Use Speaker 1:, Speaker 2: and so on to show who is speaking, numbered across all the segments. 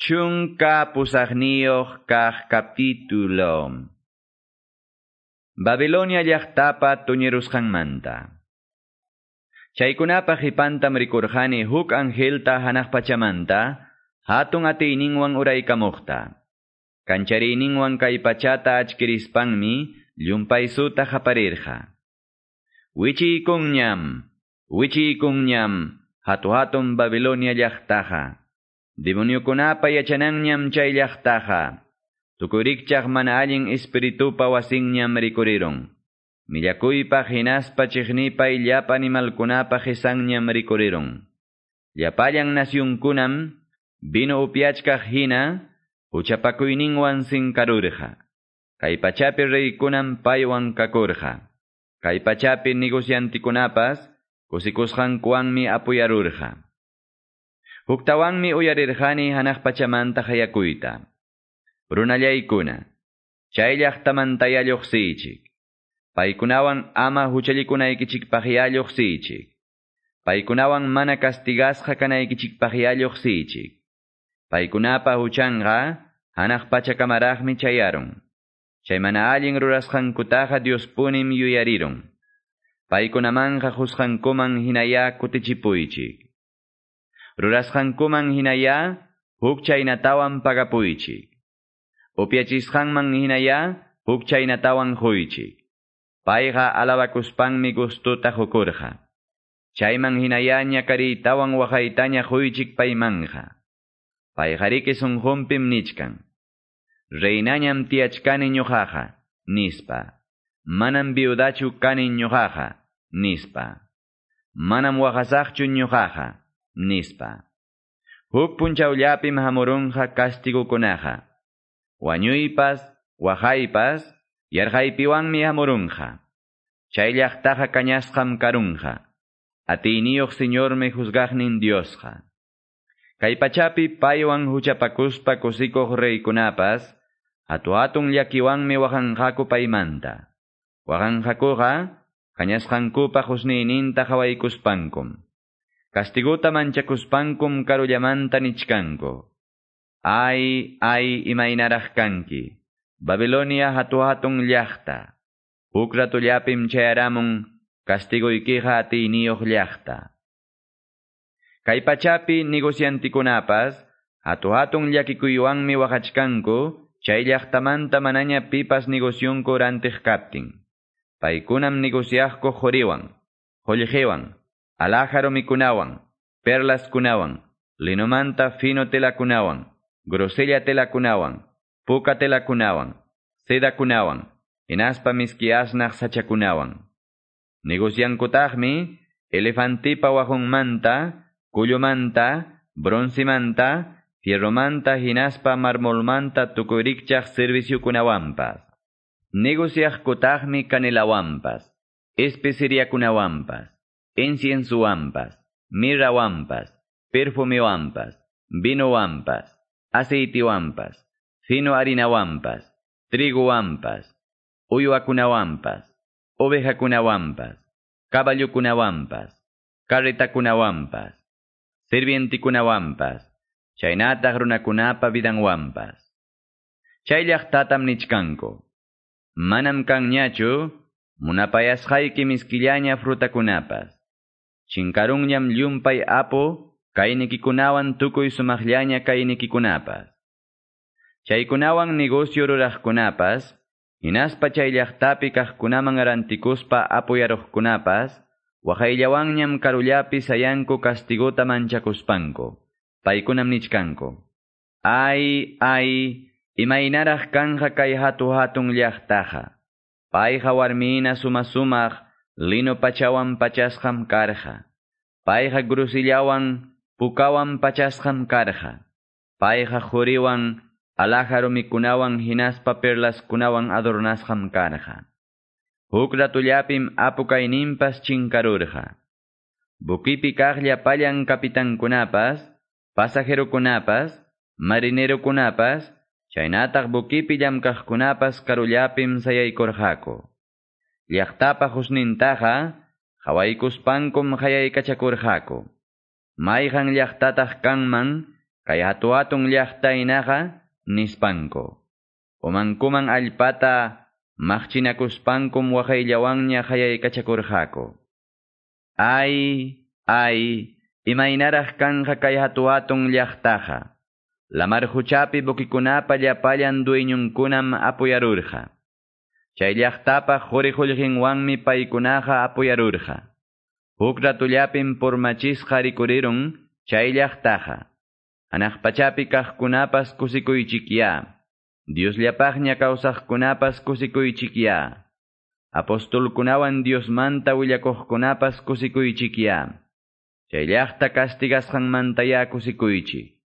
Speaker 1: Chunka pusagniyoh kah capítulo. Babilonia llaqtapa tuñerusqanmanta. Chaykunapa hipantam rikurjani huk angelta hanaq pachamanta, hatun atiyninwan uraykamuqta. Kanchariyninwan kay pachata achkirispanmi, llumpaysuta haparirqa. Wichiykunñam, wichiykunñam, hatu hatun Babilonia llaqtaqa. Demoniokunapa yachananñam chay llaqtaqa. Tukurikchaq mana allin espiritupa wasinñam rikuriron. Millakuypa hinaspa chiqnipay llapa animalkunapa hisanñam rikuriron. Llapallan nasyunkunam, vino upiachkaq hina, uchapakuyninwan sinkarurqa. Kay pachapi reykunam paywan kakurqa. Kay pachapi negociantikunapas, kusikusqankuwanmi apuyarurqa. Huktawanmi uyarirqani hanaq pachamanta hayakuyta. Runallaykuna, chay llaqtamantaya lluqsichik. Paykunawan ama huchallikunaykichikpaqya lluqsichik. Paykunawan mana castigasqa kanaykichikpaqya lluqsichik. Paykunapa huchanqa, hanaq pachakamaraqmi chayaron. Chay mana allin rurasqankutaqa Diospunim yuyariron. Paykunamanja husqankuman hinaya kutichipuychik. Rurasqankuman hinaya, huk chaynatawan pagapuychik. Upiachisqanman hinaya, huk chaynatawan huychik. Payqa alabakuspanmi gustuta hukurqa. Chayman hinaya ñakaritawan waqaytaña huychik paymanja. Payqariki sunhumpim nichkan. Reinañam tiachkani ñuqaqa, nispa. Manam viudachu kani ñuqaqa, nispa. Manam waqasaqchu ñuqaqa, nispa. Huk punchawllapim hamurunqa kastigukunaqa. Wañuypas, waqaypas, yarqaypiwanmi hamurunqa. Chay llaqtaqa kañasqam karunqa. Atiyniyuq señormi juzgaqnin Diosqa. Kay pachapi paywan huchapakuspa kusikuq reykunapas, hatu hatun llakiwanmi waqanqaku paymanta. Waqanqakuqa, kañasqankupa husniyninta hawaykuspankum. Castiguta manchakuspankum karullamanta nichkanku. Ay, ay, imaynaraq kanki. Babilonia hatu hatun llaqta. Huk ratullapim chayaramun castiguykiqa atiyniyuq llaqta. Kay pachapi negociantikunapas, hatu hatun llakikuywanmi waqachkanku, chay llaqtamanta manaña pipas negociunku rantiq kaptin. Paykunam negociaqku joriwan, jolljewan, alajaro mikunawan, perlas kunawan, linomanta fino telakunawan, grosella telakunawan, puka telakunawan, seda kunawan, inaspa miskiasnaq sachakunawan. Negociankutaqmi, elefantipa wajunmanta, kullumanta, bronzimanta, fierromanta hinaspa marmolmanta tukurikchaq serviciukunawanpas. Negociaqkutaqmi canelawanpas, especeriakunawanpas, inciensuwanpas, mirrawanpas, perfumewanpas, vinowanpas, aceitiwanpas, fino sirvientikunawanpas, chaynataq runakunapa vidanwanpas. Chay llaqtatam nichkanku. Manam kanñachu, munapayasqayki miskillaña frutakunapas. Chinkarunñam llumpay apo, kaynikikunawan tukuy sumaqllaña kaynikikunapas. Chaykunawan negocio ruraqkunapas, hinaspa chay llaqtapi kaqkunaman arantikuspa apoyaruqkunapas, waqayllawanñam karullapi sayanku castiguta manchakuspanku. Paykunam nichkanku. Ay, ay, imaynaraq kanja kay hatu hatun llaqtaqa. Payqa warmina suma lino pachawan pachasqam karqa. Payqa grusillawan, pukawan pachasqam karqa. Payqa juriwan, alajaro mikunawan hinaspa perlaskunawan adornasqam karqa. Huk ratullapim apukayninpas chinkarurqa. Bukipi kaqlla pallan kapitankunapas, pasajerokunapas, marinerokunapas, chaynataq bukipi llamkaqkunapas karullapim sayaykurqaku. Llaqtapa husnintaqa, hawaykuspankum hayaykachakurqaku. Mayqan llaqtataq kanman, kay hatuatun llaqtaynaqa nispanko. Umankuman allpata maqchinakuspankum waqayllawanña qayaykachakurqaku. Ay, ay, imaynaraq kanja kay hatuatun llaqtaqa. Lamar huchapi bukikunapa llapallan dueñunkunam apuyarurqa. Chay llaqtapa jurihullqinwanmi paykunaqa apuyarurqa. Huk ratullapin pormachisqa rikurirun chay llaqtaqa. Anaqpachapi kaqkunapas kusikuychikya. Diosllapaqña kawsaqkunapas kusikuychikya. Apostolkunawan Diosmanta willakuqkunapas kusikuychikya. Chay llaqta castigasqanmantaya kusikuychik.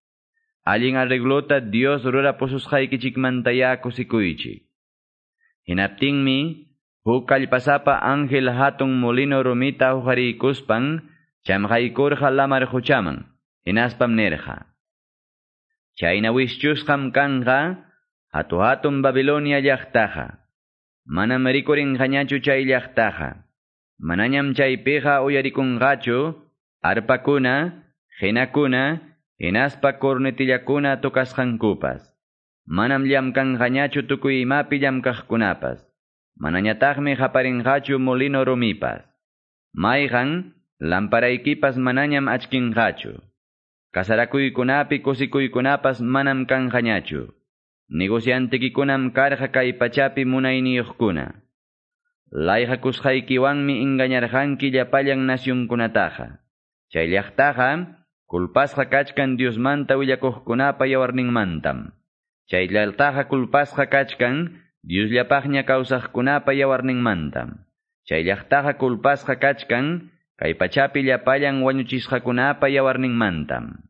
Speaker 1: Allin arreglota Dios rura pususqaykichikmantaya kusikuychik. Hinaptinmi, huk kallpasapa ángel hatun molino rumita huqarikuspan, chamqaykurqa lamar huchaman, hinaspam nirqa. Chayna wischusqam kanqa, hatu hatun Babilonia llaqtaqa. Manam rikurinqañachu chay llaqtaqa. Manañam chaypiqa uyarikunqachu, arpakuna, hinakuna, hinaspa cornetillakuna tukasqankupas. Manam llamkanqañachu tukuy imapi llamkaqkunapas. Manañataqmi haparinqachu molino rumipas. Mayqan, lamparaykipas manañam achkinqachu. Kasarakuykunapi kusikuykunapas manam kanqañachu. Negociantikikunam karqa kay pachapi munayniyuqkuna. Layqakusqaykiwanmi engañarqanki llapallan nasyunkunataqa. Chay llaqtaqa, kulpasqa kachkan Diosmanta willakuqkunapa yawarninmantam. Chay llaqtaqa kulpasqa kachkan Diosllapaqña kawsaqkunapa yawarninmantam. Chay llaqtaqa kulpasqa kachkan kay pachapi llapallan wañuchisqakunapa yawarninmantam.